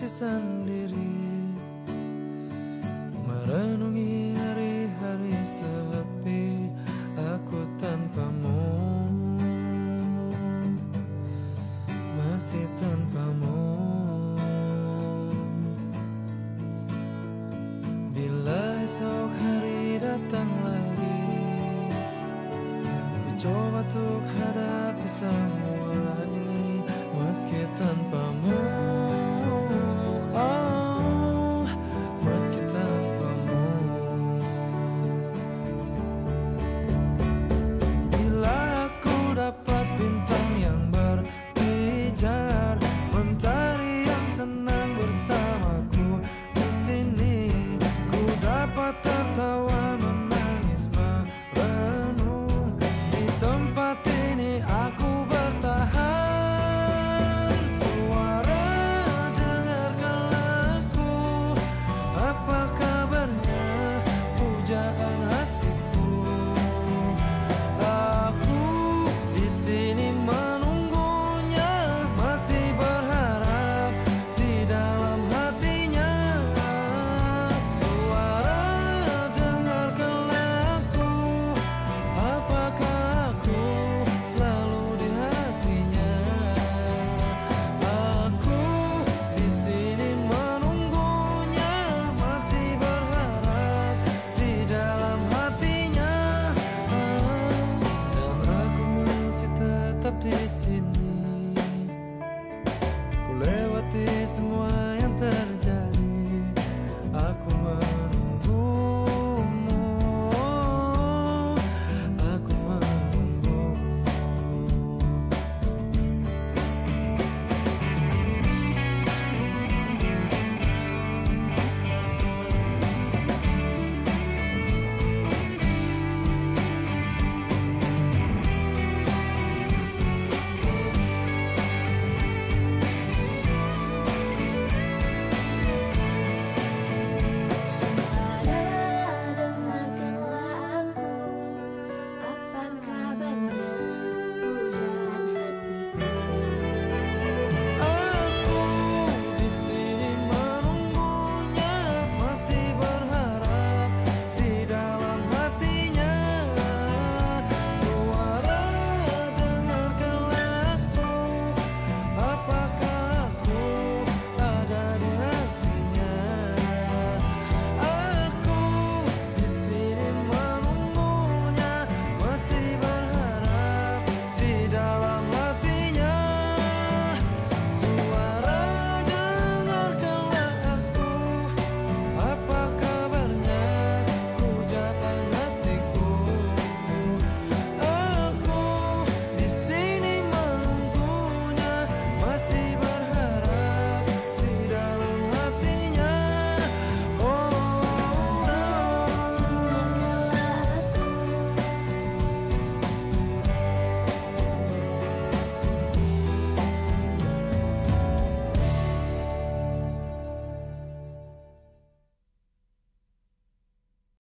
masih sendiri. Merenungi hari-hari sepi Aku tanpamu. Masih tanpamu. Bila esok hari datang lagi Ku coba untuk hadapi semua ini Meski tanpamu. someone